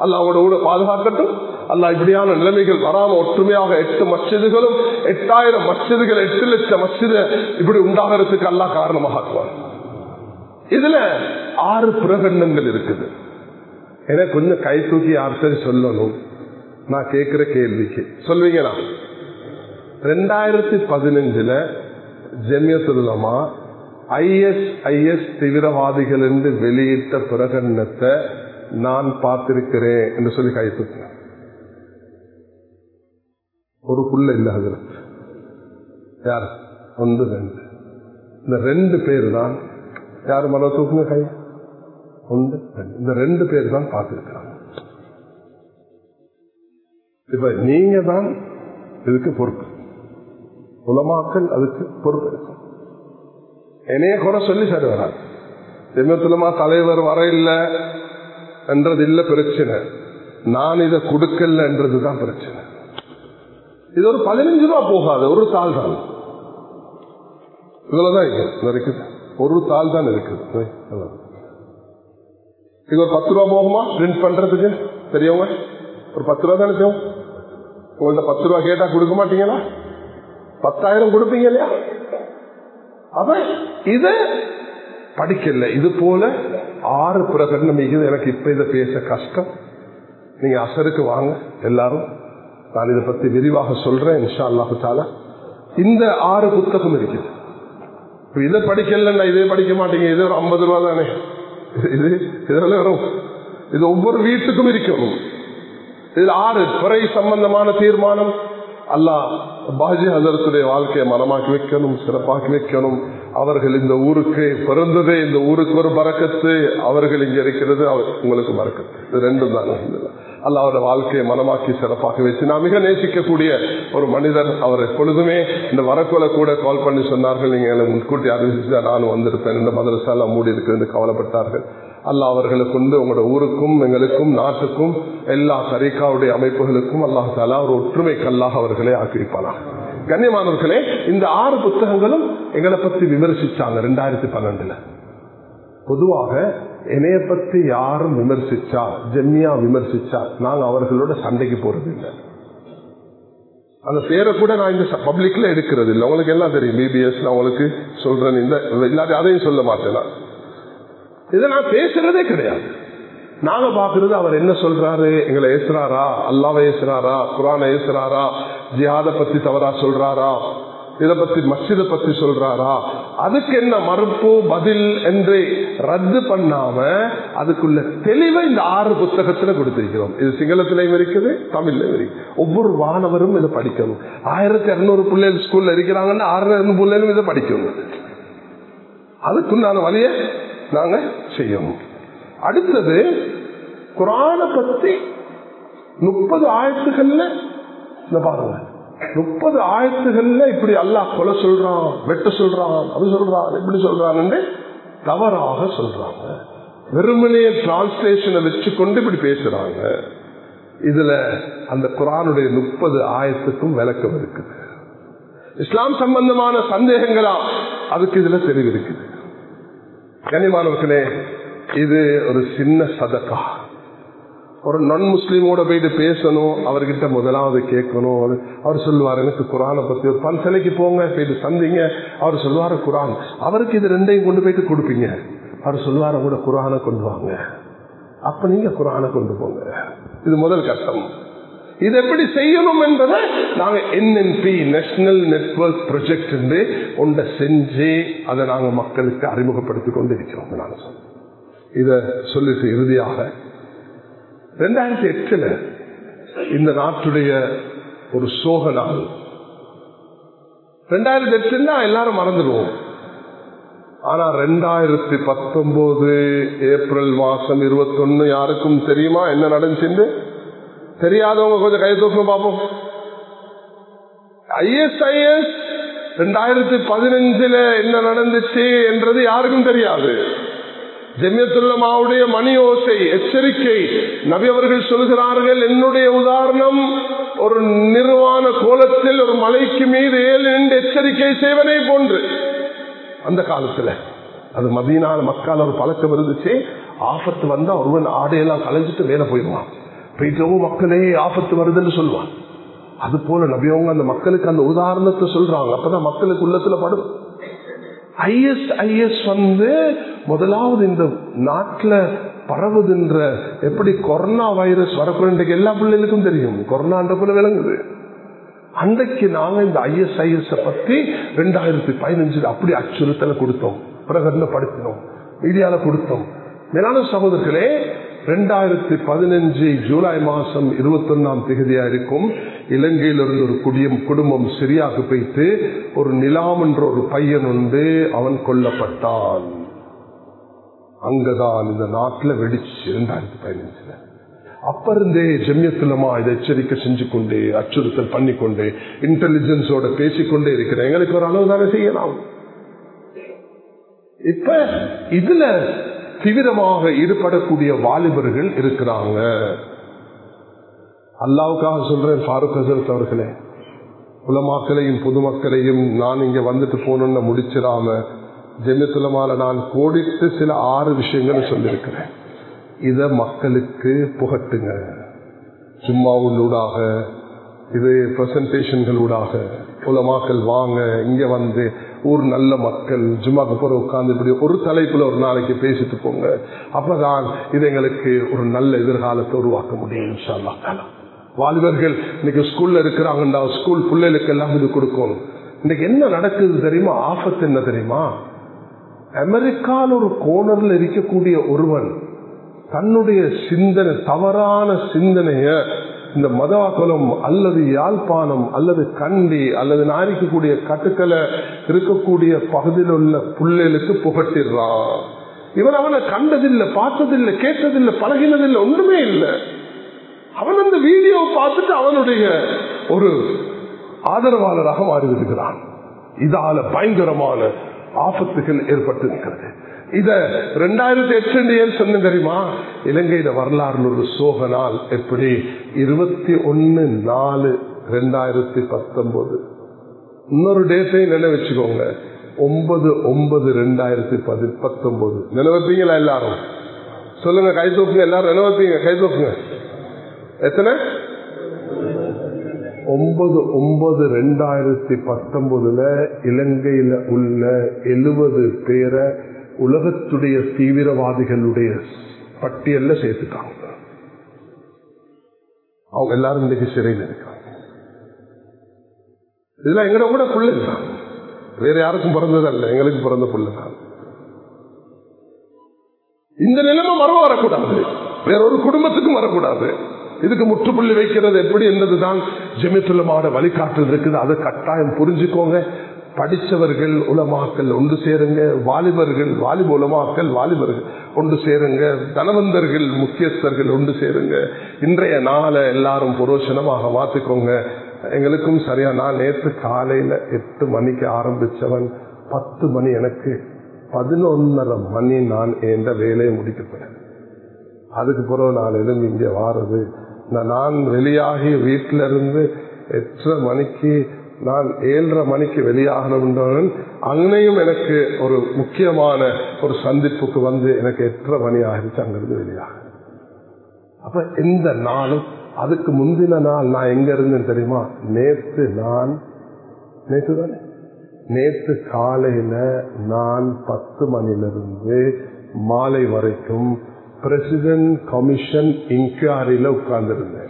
[SPEAKER 1] அல்லாவோட அவங்களோட கூட பாதுகாக்கட்டும். அல்லா இப்படியான நிலைமைகள் வராம ஒற்றுமையாக எட்டு மசிதுகளும் எட்டாயிரம் மசிதுகள் எட்டு லட்சம் மசித இப்படி உண்டாகிறதுக்கு அல்லா காரணமாக ஆக்குவார் இதுல ஆறு பிரகடனங்கள் இருக்குது. எனக்கு கொஞ்சம் கை தூக்கி யார்கிட்ட சொல்லணும்? நான் கேட்கிற கேள்விக்கு. சொல்வீங்களா? ரெண்டாயிரத்தி பதினஞ்சுல ஜெமியத்துல்லமா ஐஎஸ் ஐஎஸ் தீவிரவாதிகள் என்று வெளியிட்ட பிரகடனத்தை நான் பார்த்திருக்கிறேன் என்று சொல்லி கை ஒரு புள்ள இல்ல யார்? ஒன்று ரெண்டு. இந்த ரெண்டு பேர் தான் யார் மன தூக்குங்க கை? ஒன்று ரெண்டு. இந்த ரெண்டு பேர் தான் பார்த்திருக்கிறாங்க. இப்ப நீங்க தான் இதுக்கு பொறுப்பு. உலமாக்கல் அதுக்கு பொறுப்பு என்னைய குறை சொல்லி சரி வராது செம்மத்துலமா தலைவர் வர இல்லை என்றது இல்ல பிரச்சனை. நான் இதை கொடுக்கல என்றதுதான் பிரச்சனை. இது ஒரு பதினஞ்சு ரூபா போகாது ஒரு தாள் தான். இதுலதான் இருக்குது. ஒரு தாள் தான் இருக்குது. இது ஒரு பத்து ரூபா போகுமா? பிரிண்ட் பண்றதுக்கு? தெரியவங்க ஒரு பத்து ரூபா தானே தேவை? உங்கள்ட்ட பத்து ரூபா கேட்டா கொடுக்க மாட்டீங்களா? பத்தாயிரம் கொடுப்பீங்க இல்லையா? அப்ப இத படிக்கல. இது போல ஆறு பிரகடனம் எனக்கு இப்ப இதை பேச கஷ்டம். நீங்க அசருக்கு வாங்க எல்லாரும். நான் இதை பத்தி விரிவாக சொல்றேன் இன்ஷா அல்லாஹு தாலா இந்த ஆறு புத்தகம் இருக்குது. இதை படிக்கலன்னா இதே படிக்க மாட்டீங்க. இது ஒரு ஐம்பது ரூபா தானே. இது இதெல்லாம் வரும் இது ஒவ்வொரு வீட்டுக்கும் இருக்கணும் இதில் ஆறு குறை சம்பந்தமான தீர்மானம். அல்லாஹ் பாஜி ஹசரத்துடைய வாழ்க்கையை மனமாக்கி வைக்கணும் சிறப்பாக்கி வைக்கணும். அவர்கள் இந்த ஊருக்கு பிறந்ததே இந்த ஊருக்கு ஒரு பறக்கத்து. அவர்கள் இங்க இருக்கிறது உங்களுக்கு பறக்கத்து. இது ரெண்டும் தான். அல்ல அவருடைய வாழ்க்கையை மனமாக்கி சிறப்பாக வச்சு நான் மிக நேசிக்கக்கூடிய ஒரு மனிதர் அவர் எப்பொழுதுமே. இந்த வரக்குல கூட கால் பண்ணி சொன்னார்கள் நீங்க முன்கூட்டி அறிவிச்சு நானும் வந்திருப்பேன். இந்த மதரசால மூடி இருக்கிறது கவலைப்பட்டார்கள். அல்லாஹ் அவர்களுக்கு வந்து உங்களோட ஊருக்கும் எங்களுக்கும் நாட்டுக்கும் எல்லா தரிகாவுடைய அமைப்புகளுக்கும் அல்லாஹ் தாலா ஒரு ஒற்றுமை கல்லாக அவர்களே ஆக்கி கண்ணியமானவர்களே இந்த ஆறு புத்தகங்களும் எங்களை பத்தி விமர்சிச்சாங்க ரெண்டாயிரத்தி பன்னெண்டுல. பொதுவாக என்னைய பத்தி யாரும் விமர்சிச்சா ஜெம்மியா விமர்சிச்சா நாங்க அவர்களோட சண்டைக்கு போறது இல்லை அந்த பேரை கூட நான் இந்த பப்ளிக்ல எடுக்கிறது இல்லை உங்களுக்கு எல்லாம் தெரியும் பிபிஎஸ் உங்களுக்கு சொல்றேன் இந்த இல்லாத அதையும் சொல்ல மாட்டேன். இதெல்லாம் இதை நான் பேசுறதே கிடையாது. நாங்க பாக்குறது அவர் என்ன சொல்றாரு? எங்களை ஏசுறாரா? அல்லாவை ஏசுறாரா? குரான ஏசுறாரா? ஜிஹாத பத்தி தவறா சொல்றாரா? இதை பத்தி மசித பத்தி சொல்றாரா? அதுக்கு என்ன மறுப்பு பதில் என்று ரத்து பண்ணாம அதுக்குள்ள தெளிவை இந்த ஆறு புத்தகத்துல கொடுத்திருக்கிறோம். இது சிங்களத்திலையும் இருக்குது தமிழ்லையும் இருக்கு ஒவ்வொரு மாணவரும் இதை படிக்கணும். ஆயிரத்தி இருநூறு பிள்ளைகள் ஸ்கூல்ல இருக்கிறாங்கன்னா ஆயிரம் பிள்ளைகளும் இதை படிக்கணும். அதுக்குண்டான வழிய நாங்க செய்யணும் அடுத்தது குரான பத்தி முப்பது ஆயத்துகள்ல இந்த பாருங்க. முப்பது ஆயத்துகள்ல இப்படி அல்லாஹ் கொலை சொல்றான் வெட்ட சொல்றான் அது சொல்றான் எப்படி சொல்றான்னு தவறாக சொல்றாங்க. வெறுமனைய டிரான்ஸ்லேஷனை வச்சுக்கொண்டு இப்படி பேசுறாங்க. இதுல அந்த குரானுடைய முப்பது ஆயத்துக்கும் விளக்கம் இருக்குது. இஸ்லாம் சம்பந்தமான சந்தேகங்களா? அதுக்கு இதுல தெரிவிருக்குது கனிமானவர்களே இது ஒரு சின்ன சதக்கா. ஒரு நான் முஸ்லீமோட போயிட்டு பேசணும் அவர்கிட்ட முதலாவது கேட்கணும். அவர் சொல்லுவார் எனக்கு குரானை பத்தி ஒரு பன்சலைக்கு போங்க போயிட்டு சந்திங்க அவர் சொல்லுவாரு குரான். அவருக்கு இது ரெண்டையும் கொண்டு போயிட்டு கொடுப்பீங்க. அவர் சொல்லுவார கூட குரானை கொண்டு வாங்க. அப்ப நீங்க குரானை கொண்டு போங்க. இது முதல் கட்டம். இது எப்படி செய்யணும் என்பதை நாங்க என்என்பி நேஷனல் நெட்வொர்க் ப்ரொஜெக்ட் ஒன்றை செஞ்சு அதை நாங்க மக்களுக்கு அறிமுகப்படுத்திக் கொண்டு இருக்கிறோம் நாங்க சொல்றோம் இத சொல்லிட்டு இறுதியாக ரெண்டாயிரத்தி எட்டுல இந்த நாட்டுடைய ஒரு சோக நாள். ரெண்டாயிரத்தி எட்டுன்னா எல்லாரும் மறந்துடுவோம். ஆனா ரெண்டாயிரத்தி பத்தொன்பது ஏப்ரல் மாசம் இருபத்தொன்னு யாருக்கும் தெரியுமா என்ன நடந்துச்சு தெரியாதவங்க கொஞ்சம் கை தூக்கம் பார்ப்போம் ஐஎஸ்ஐஎஸ் ரெண்டாயிரத்தி பதினஞ்சுல என்ன நடந்துச்சு என்றது யாருக்கும் தெரியாது. ஜெமியத்துல்லமாவுடைய மணி ஓசை எச்சரிக்கை நபி அவர்கள் சொல்கிறார்கள் என்னுடைய உதாரணம் ஒரு நிர்வாண கோலத்தில் ஒரு மலைக்கு மீது ஏழு நின்று எச்சரிக்கை செய்வனை போன்று. அந்த காலத்துல அது மதியனால மக்கள் ஒரு பழக்கம் இருந்துச்சு. ஆபத்து வந்தா ஒருவன் ஆடையெல்லாம் கலைஞ்சிட்டு மேல போயிடுவான். போயிட்டு மக்களே ஆபத்து வருதுன்னு சொல்லுவான் அது போல நபியவங்க அந்த மக்களுக்கு அந்த உதாரணத்தை சொல்றாங்க. அப்பதான் மக்களுக்கு உள்ளத்துல படும். ஐஎஸ் ஐஎஸ் வந்து முதலாவது இந்த நாட்டுல பரவுதுன்ற எப்படி கொரோனா வைரஸ் வரக்கூடிய எல்லா பிள்ளைகளுக்கும் தெரியும். கொரோனான்ற போல விளங்குது. அன்றைக்கு நாங்க இந்த ஐஎஸ்ஐஎஸ் பத்தி ரெண்டாயிரத்தி பதினஞ்சுல அப்படி அச்சுறுத்தலை கொடுத்தோம். பிரகடனப்படுத்தினோம். மீடியால கொடுத்தோம். மேலான சகோதரர்களே ரெண்டாயிரத்தி பதினஞ்சு ஜூலை மாசம் இருபத்தி ஒன்னாம் தேதியா இருக்கும் இலங்கையிலிருந்து ஒரு குடியம் குடும்பம் சரியாக போயிட்டு ஒரு நிலாம் என்ற ஒரு பையன் உண்டு அவன் கொல்லப்பட்டான். அங்கதான் இந்த நாட்டில் வெடிச்சு ரெண்டாயிரத்தி பதினஞ்சுல. அப்ப இருந்தே ஜெம்யத்துலமா இதை எச்சரிக்கை செஞ்சு கொண்டு அச்சுறுத்தல் பண்ணிக்கொண்டு இன்டெலிஜென்ஸோட பேசிக்கொண்டே இருக்கிறேன். எங்களுக்கு ஒரு அளவு தானே செய்யலாம். இப்ப இதுல தீவிரமாக ஈடுபடக்கூடிய வாலிபர்கள் இருக்கிறாங்க. அல்லாவுக்காக சொல்றேன் ஃபாரூக் ஹசரத் அவர்களே. உலமாக்களையும் பொதுமக்களையும் நான் இங்க வந்துட்டு போனோன்னு முடிச்சிடாம ஜெமித்துலமால நான் கோடிட்டு சில ஆறு விஷயங்கள் சொல்லியிருக்கிறேன். இத மக்களுக்கு புகட்டுங்க. சும்மாவுள்ளூடாக இது பிரசன்டேஷன்களூடாக உலமாக்கள் வாங்க இங்க வந்து ஊர் நல்ல மக்கள் ஜும்மாக்கு போற உட்கார்ந்து இப்படி ஒரு தலைப்புல ஒரு நாளைக்கு பேசிட்டு போங்க. அப்பதான் இது எங்களுக்கு ஒரு நல்ல எதிர்காலத்தை உருவாக்க முடியும் இன்ஷால்லா தாலா. வாலிபர்கள் இன்னைக்கு ஸ்கூல்ல இருக்கிறாங்கண்டா ஸ்கூல் பிள்ளைகளுக்கு எல்லாம் இது கொடுக்கணும். இன்னைக்கு என்ன நடக்குது தெரியுமா? ஆபத்து என்ன தெரியுமா? அமெரிக்கால ஒரு கோணர்ல இருக்கக்கூடிய ஒருவன் தன்னுடைய சிந்தனை தவறான சிந்தனைய இந்த மதவாக்கலம் அல்லது யாழ்ப்பாணம் அல்லது கண்டி அல்லது நாரிக்கக்கூடிய கட்டுக்களை இருக்கக்கூடிய பகுதியில் உள்ள புள்ளைகளுக்கு புகட்டிடுறான். இவன் அவனை கண்டதில்லை பார்த்ததில்லை கேட்டதில்லை பழகினதில்லை ஒன்றுமே இல்லை. அவன் அந்த வீடியோ பார்த்துட்டு அவனுடைய ஒரு ஆதரவாளராக மாறிவிடுகிறான். இதால பயங்கரமான ஆபத்துகள் ஏற்பட்டிருக்கிறது. இத ரெண்டாயிரத்தி எட்டு ஏழு சொன்ன தெரியுமா? இலங்கையில வரலாறு ஒரு சோக நாள் எப்படி? இருபத்தி ஒன்னு நாலு ரெண்டாயிரத்தி பத்தொன்பது இன்னொரு டேட்டையும் நினைவு வச்சுக்கோங்க ஒன்பது ஒன்பது ரெண்டாயிரத்தி பதி பத்தொன்பது நினைவப்பீங்களா எல்லாரும்? சொல்லுங்க கை தூக்குங்க எல்லாரும் நினைவப்பீங்க கை தூக்குங்க. எத்தனை? ஒன்பது ஒன்பது ரெண்டாயிரத்தி பத்தொன்பதுல இலங்கையில உள்ள எழுபது பேரை உலகத்துடைய தீவிரவாதிகளுடைய பட்டியல்ல சேர்த்துட்டாங்க. அவங்க எல்லாரும் இன்னைக்கு சிறையில் இருக்காங்க. இதெல்லாம் எங்கட கூட பிள்ளை தான் வேற யாருக்கும் பிறந்ததல்ல எங்களுக்கு பிறந்த பிள்ளை தான். இந்த நிலைமை மரம் வரக்கூடாது வேற ஒரு குடும்பத்துக்கும் வரக்கூடாது. இதுக்கு முற்றுப்புள்ளி வைக்கிறது எப்படி என்பதுதான் ஜெமித்துலமான வழிகாட்டல் இருக்குது. அதை கட்டாயம் புரிஞ்சுக்கோங்க. படித்தவர்கள் உலமாக்கள் ஒன்று சேருங்க. வாலிபர்கள் வாலிப உலமாக்கல் வாலிபர்கள் ஒன்று சேருங்க. தனவந்தர்கள் முக்கியஸ்தர்கள் ஒன்று சேருங்க. இன்றைய நாளை எல்லாரும் புரோஷனமாக மாத்திக்கோங்க. எங்களுக்கும் சரியா நான் நேற்று காலையில எட்டு மணிக்கு ஆரம்பிச்சவன் பத்து மணி எனக்கு பதினொன்னரை மணி நான் எந்த வேலையை முடிக்கப்பேன் அதுக்கு பிறகு நான் எழுந்து இங்கே வாரது நான் வெளியாகி வீட்டில இருந்து எட்டரை மணிக்கு நான் ஏழரை மணிக்கு வெளியாகணும்ன்றவன் அங்கனையும் எனக்கு ஒரு முக்கியமான ஒரு சந்திப்புக்கு வந்து எனக்கு எட்டரை மணி ஆகிடுச்சு அங்கிருந்து வெளியாக. அப்ப இந்த நாளும் அதுக்கு முந்தின நாள் நான் எங்க இருந்தேன் தெரியுமா? நேற்று நான் நேற்று தானே? நேற்று காலையில நான் பத்து மணிலிருந்து மாலை வரைக்கும் பிரசிடென்ட் கமிஷன் இன்குவாரியில உட்கார்ந்துருந்தேன்.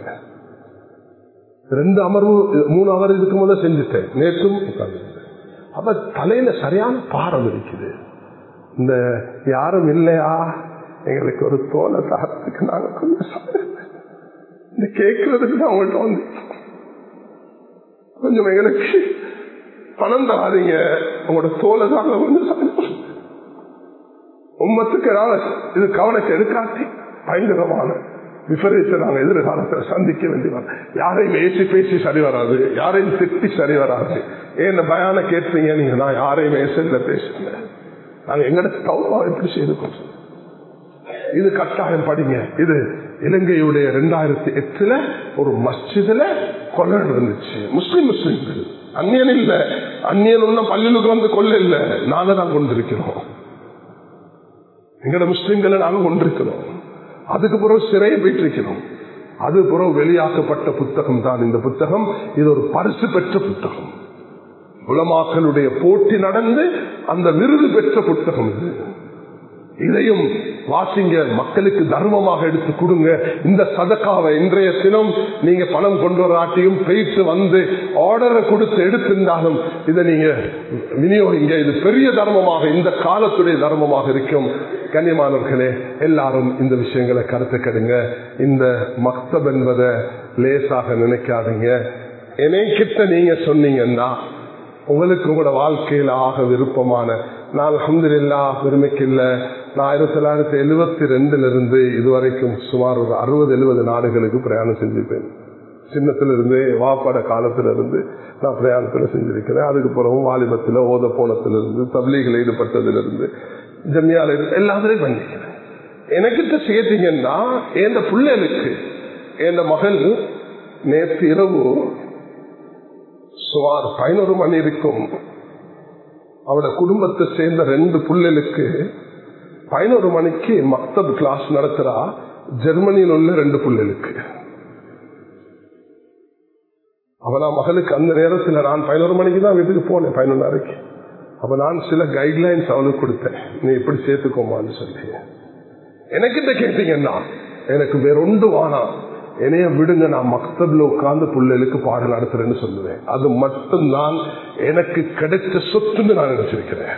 [SPEAKER 1] ரெண்டு அமர்வு மூணு அவர் இதுக்கு முதல்ல செஞ்சுட்டேன். நேற்றும் உட்கார்ந்து அப்ப தலையில சரியான பாரம் இருக்குது. இந்த யாரும் இல்லையா? எங்களுக்கு ஒரு தோலை தாரத்துக்கு நாங்க கொஞ்சம் இந்த கேட்கறதுக்கு தான் அவங்கள்ட்ட வந்து கொஞ்சம் எங்களுக்கு பணம் தராதீங்க. உங்களோட தோலை தாங்க கொஞ்சம் உம்மத்துக்கு இது கவனத்தை எடுக்காட்டி பயங்கரமான விபரீத்தை நாங்கள் எதிர்காலத்தில் சந்திக்க வேண்டியவர் யாரையும் ஏசி பேசி சரி வராது யாரையும் திட்டி சரி வராது. ஏன் பயான கேட்பீங்க நீங்க? நான் யாரையும் ஏசல பேசுங்க நாங்கள் எங்கட தௌபா எப்படி செய்து கொள்றோம் இது கட்டாயம் படிங்க. இது இலங்கையுடைய ரெண்டாயிரத்தி எட்டுல ஒரு மஸ்ஜிதுல கொலை இருந்துச்சு முஸ்லிம் முஸ்லிம்கள். அந்நியன் இல்ல. அந்நியன் ஒன்னும் பள்ளிகளுக்கு வந்து கொள்ள இல்ல. நாங்க தான் கொண்டிருக்கிறோம். எங்கட முஸ்லிம்களை நாங்க கொண்டிருக்கிறோம் அதுக்கு பிறகு சிறையை போயிட்டு இருக்கிறோம் அது பிறகு வெளியாக்கப்பட்ட புத்தகம் தான். இந்த புத்தகம் இது ஒரு பரிசு பெற்ற புத்தகம். உலமாக்களுடைய போட்டி நடந்து அந்த விருது பெற்ற புத்தகம் இது. இதையும் வாசிங்க மக்களுக்கு தர்மமாக எடுத்து கொடுங்க. இந்த சதக்காவை இன்றைய தினம் நீங்க பணம் கொண்டு வராட்டியும் போயிட்டு வந்து ஆர்டரை கொடுத்து எடுத்திருந்தாலும் இதை நீங்க விநியோகிங்க. இது பெரிய தர்மமாக இந்த காலத்துடைய தர்மமாக இருக்கும். கண்ணியமானவர்களே எல்லாரும் இந்த விஷயங்களை கருத்து கெடுங்க. இந்த மக்தப் என்பதை லேசாக நினைக்காதீங்க. கிட்ட நீங்க சொன்னீங்கன்னா உங்களுக்கு உங்களோட வாழ்க்கையில ஆக விருப்பமான நான் அலமதுல்லா பெருமைக்கில்ல நான் ஆயிரத்தி தொள்ளாயிரத்தி எழுபத்தி ரெண்டுல இருந்து இதுவரைக்கும் சுமார் ஒரு அறுபது எழுபது நாடுகளுக்கு பிரயாணம் செஞ்சிருப்பேன். சின்னத்திலிருந்து வாப்பாட காலத்திலிருந்து நான் பிரயாணத்தில் செஞ்சிருக்கிறேன். அதுக்கு பிறகும் வாலிபத்தில் ஓத போனத்திலிருந்து தப்லீகில் ஈடுபட்டதிலிருந்து ஜம்யால இருந்து எல்லாத்துலையும் பண்ணிக்கிறேன். எனக்கிட்ட சேர்த்தீங்கன்னா என் பிள்ளைகளுக்கு என் மகள் நேற்று இரவு சுமார் பதினோரு மணி இருக்கும். அவட குடும்பத்தை சேர்ந்த ரெண்டு புள்ளைகளுக்கு பதினோரு மணிக்கு மக்தப் கிளாஸ் நடத்துறா ஜெர்மனியில் உள்ள ரெண்டு புள்ளைகளுக்கு அவனா மகளுக்கு அந்த நேரத்தில் நான் பதினோரு மணிக்கு தான் வீட்டுக்கு போனேன் பதினொன்னரைக்கு. அப்ப நான் சில கைட்லைன்ஸ் அவனுக்கு கொடுத்தேன். நீ இப்படி சேர்த்துக்கோமான்னு சொல்லி. எனக்கிட்ட கேட்டீங்கன்னா எனக்கு வேறொண்டு வானா? என்னைய விடுங்க நான் மக்தப்ல உட்கார்ந்து பிள்ளைகளுக்கு பாடம் நடத்துறேன்னு சொல்லுவேன். அது மட்டும் தான் எனக்கு கிடைச்ச சொத்துன்னு நான் நினைச்சிருக்கிறேன்.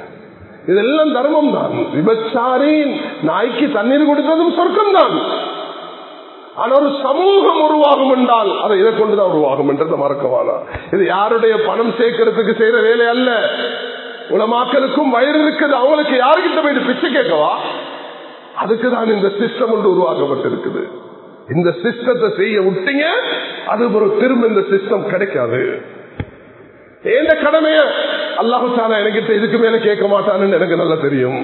[SPEAKER 1] இதெல்லாம் தர்மம் தான் விபச்சாரின் நாய்க்கு தண்ணீர் கொடுத்ததும் சொர்க்கம் தான் ஆனா ஒரு சமூகம் உருவாகும் என்றால் அதை இதை கொண்டுதான் உருவாகும் என்றதை மறக்கவானா? இது யாருடைய பணம் சேர்க்கறதுக்கு செய்யற வேலை அல்ல. உலமாக்களுக்கும் வயிறு இருக்குது. அவங்களுக்கு யாருக்கிட்ட போய் பிச்சை கேட்கவா? அதுக்கு தான் இந்த சிஸ்டம் ஒன்று உருவாக்கப்பட்டிருக்குது. இந்த சிஸ்டத்தை செய்ய விட்டீங்க அது ஒரு திரும்ப இந்த சிஸ்டம் கிடைக்காது. எந்த கடமைய அல்லாஹு தாலா எனக்கிட்ட இதுக்கு மேல கேட்க மாட்டான்னு எனக்கு நல்லா தெரியும்.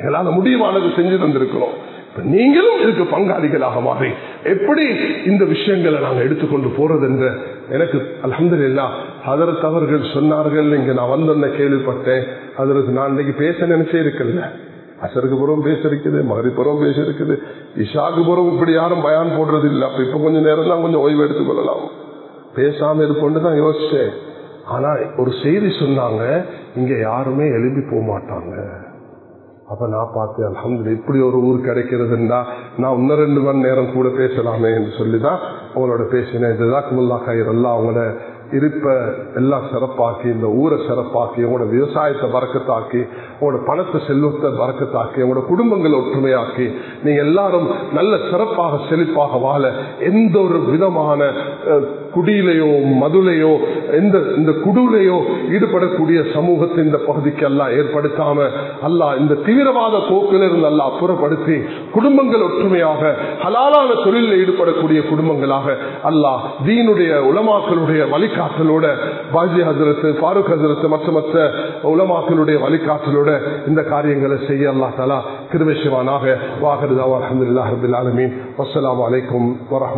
[SPEAKER 1] எங்களால முடிவானது செஞ்சு தந்திருக்கிறோம். இப்ப நீங்களும் இதுக்கு பங்காளிகளாக மாறி எப்படி இந்த விஷயங்களை நாங்க எடுத்துக்கொண்டு போறது என்ற எனக்கு அலமது இல்லா அதற்கு அவர்கள் சொன்னார்கள் இங்க நான் வந்தோன்ன கேள்விப்பட்டேன். அதற்கு நான் இன்னைக்கு பேச நினைச்சே இருக்கல அசருக்கு புறம் பேச இருக்குது மகரி பேச இருக்குது. இஷாக்கு புறம் இப்படி யாரும் பயான் போடுறது இல்லை. அப்ப இப்ப கொஞ்சம் நேரம் தான் கொஞ்சம் ஓய்வு எடுத்துக் கொள்ளலாம். பேசாம இருப்போன்னு தான் யோசிச்சேன். ஆனா ஒரு செய்தி சொன்னாங்க இங்க யாருமே எழுப்பி போக மாட்டாங்க அப்ப நான் பார்த்தேன் அலமது இப்படி ஒரு ஊர் கிடைக்கிறதுண்டா நான் இன்னும் ரெண்டு மணி நேரம் கூட பேசலாமே என்று சொல்லிதான் அவங்களோட பேசினேன். ஜிதாக்குமுல்லா கயிறு எல்லாம் அவங்களோட இருப்ப எல்லாம் சிறப்பாக்கி இந்த ஊரை சிறப்பாக்கி உங்களோட விவசாயத்தை பறக்கத்தாக்கி உங்களோட பணத்தை செல்வத்தை பறக்கத்தாக்கி உங்களோட குடும்பங்களை ஒற்றுமையாக்கி நீங்க எல்லாரும் நல்ல சிறப்பாக செழிப்பாக வாழ எந்த ஒரு விதமான குடியிலையோ மதுலையோ எந்த இந்த குடுலையோ ஈடுபடக்கூடிய சமூகத்தை இந்த பகுதிக்கு எல்லாம் ஏற்படுத்தாம அல்லா இந்த தீவிரவாத போக்கிலிருந்து அல்லா புறப்படுத்தி குடும்பங்கள் ஒற்றுமையாக ஹலாலான தொழிலில் ஈடுபடக்கூடிய குடும்பங்களாக அல்லாஹ் தீனுடைய உலமாக்களுடைய வழிகாட்டலோட பாஜி ஹசரத்து ஃபாரூக் ஹசரத்து மற்ற மற்ற உலமாக்களுடைய வழிகாட்டலோட இந்த காரியங்களை செய்ய அல்லா தலா கிருவேஷவானாக வாகருதாவா அஹமதுல்லா ரபில் ஆலமீன். வசலாம் வலைக்கும்